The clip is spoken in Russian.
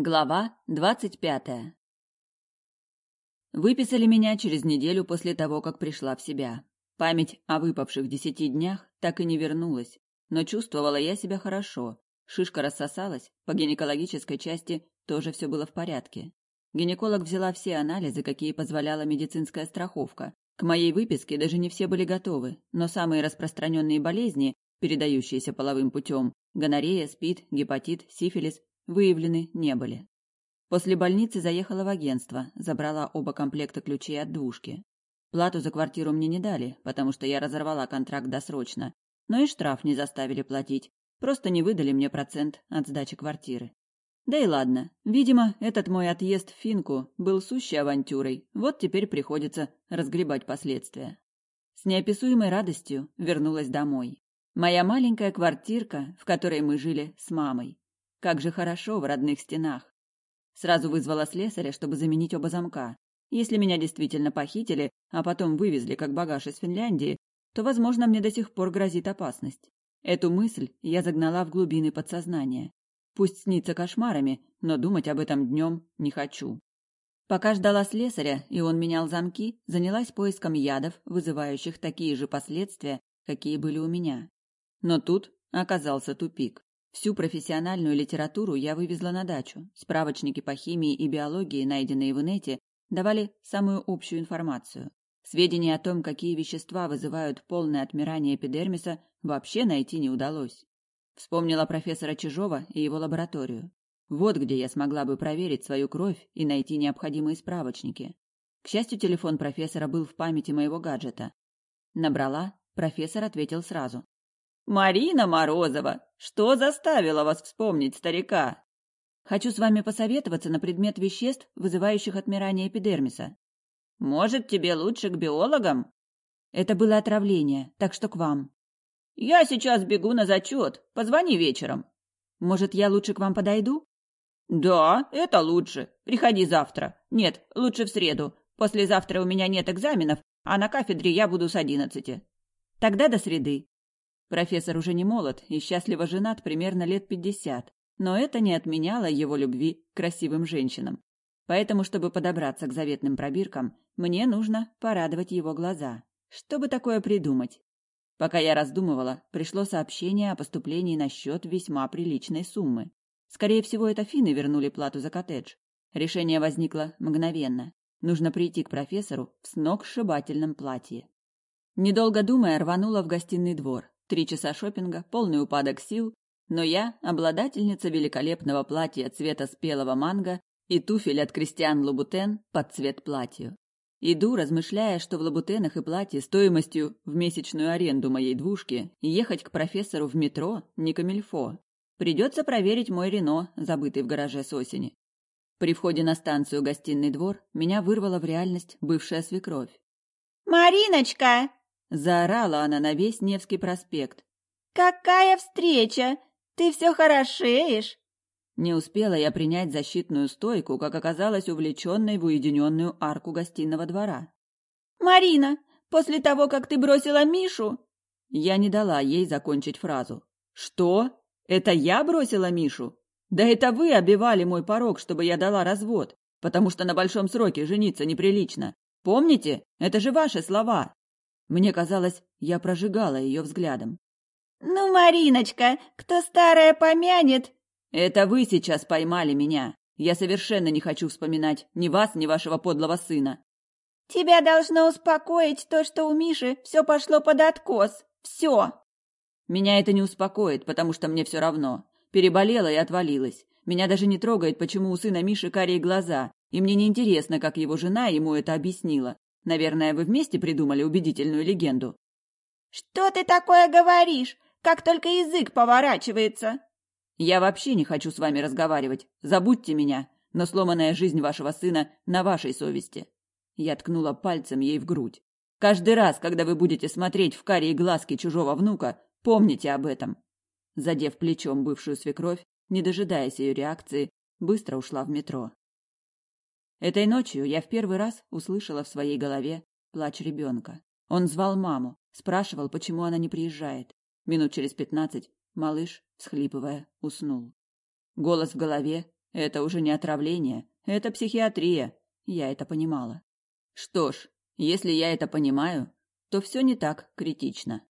Глава двадцать пятая. Выписали меня через неделю после того, как пришла в себя. Память о выпавших десяти днях так и не вернулась, но чувствовала я себя хорошо. Шишка рассосалась, по гинекологической части тоже все было в порядке. Гинеколог взяла все анализы, какие позволяла медицинская страховка. К моей выписке даже не все были готовы, но самые распространенные болезни, передающиеся половым путем, гонорея, СПИД, гепатит, сифилис, выявлены не были. После больницы заехала в агентство, забрала оба комплекта ключей от двушки. Плату за квартиру мне не дали, потому что я разорвала контракт досрочно, но и штраф не заставили платить, просто не выдали мне процент от сдачи квартиры. Да и ладно, видимо, этот мой отъезд в Финку был сущей авантюрой, вот теперь приходится разгребать последствия. С неописуемой радостью вернулась домой. Моя маленькая квартирка, в которой мы жили с мамой. Как же хорошо в родных стенах. Сразу вызвала слесаря, чтобы заменить оба замка. Если меня действительно похитили, а потом вывезли как багаж из Финляндии, то, возможно, мне до сих пор грозит опасность. Эту мысль я загнала в глубины подсознания. Пусть снится кошмарами, но думать об этом днем не хочу. Пока ждала слесаря, и он менял замки, занялась поиском ядов, вызывающих такие же последствия, какие были у меня. Но тут оказался тупик. Всю профессиональную литературу я вывезла на дачу. Справочники по химии и биологии, найденные в инете, давали самую общую информацию. Сведения о том, какие вещества вызывают полное отмирание эпидермиса, вообще найти не удалось. Вспомнила профессора Чижова и его лабораторию. Вот где я смогла бы проверить свою кровь и найти необходимые справочники. К счастью, телефон профессора был в памяти моего гаджета. Набрала, профессор ответил сразу. «Марина Морозова, что заставило вас вспомнить старика?» «Хочу с вами посоветоваться на предмет веществ, вызывающих отмирание эпидермиса». «Может, тебе лучше к биологам?» «Это было отравление, так что к вам». «Я сейчас бегу на зачет. Позвони вечером». «Может, я лучше к вам подойду?» «Да, это лучше. Приходи завтра. Нет, лучше в среду. Послезавтра у меня нет экзаменов, а на кафедре я буду с одиннадцати». «Тогда до среды. Профессор уже не молод и счастливо женат примерно лет пятьдесят, но это не отменяло его любви к красивым женщинам. Поэтому, чтобы подобраться к заветным пробиркам, мне нужно порадовать его глаза. Что бы такое придумать? Пока я раздумывала, пришло сообщение о поступлении на счет весьма приличной суммы. Скорее всего, это финны вернули плату за коттедж. Решение возникло мгновенно. Нужно прийти к профессору в сногсшибательном платье. Недолго думая, рванула в гостиный двор. Три часа шопинга, полный упадок сил, но я обладательница великолепного платья цвета спелого манго и туфель от Кристиан Лубутен под цвет платью. Иду, размышляя, что в Лабутенах и платье стоимостью в месячную аренду моей двушки ехать к профессору в метро не камильфо. Придется проверить мой Рено, забытый в гараже с осени. При входе на станцию гостиный двор меня вырвала в реальность бывшая свекровь. «Мариночка!» Заорала она на весь Невский проспект. «Какая встреча! Ты все хорошеешь!» Не успела я принять защитную стойку, как оказалась увлеченной в уединенную арку гостиного двора. «Марина, после того, как ты бросила Мишу...» Я не дала ей закончить фразу. «Что? Это я бросила Мишу? Да это вы обивали мой порог, чтобы я дала развод, потому что на большом сроке жениться неприлично. Помните? Это же ваши слова!» Мне казалось, я прожигала ее взглядом. «Ну, Мариночка, кто старое помянет...» «Это вы сейчас поймали меня. Я совершенно не хочу вспоминать ни вас, ни вашего подлого сына». «Тебя должно успокоить то, что у Миши все пошло под откос. Все!» «Меня это не успокоит, потому что мне все равно. Переболела и отвалилась. Меня даже не трогает, почему у сына Миши карие глаза, и мне не интересно, как его жена ему это объяснила. Наверное, вы вместе придумали убедительную легенду. Что ты такое говоришь? Как только язык поворачивается. Я вообще не хочу с вами разговаривать. Забудьте меня. Но сломанная жизнь вашего сына на вашей совести. Я ткнула пальцем ей в грудь. Каждый раз, когда вы будете смотреть в карие глазки чужого внука, помните об этом. Задев плечом бывшую свекровь, не дожидаясь ее реакции, быстро ушла в метро. Этой ночью я в первый раз услышала в своей голове плач ребенка. Он звал маму, спрашивал, почему она не приезжает. Минут через пятнадцать малыш, всхлипывая, уснул. Голос в голове — Это уже не отравление, это психиатрия. Я это понимала. Что ж, если я это понимаю, то все не так критично.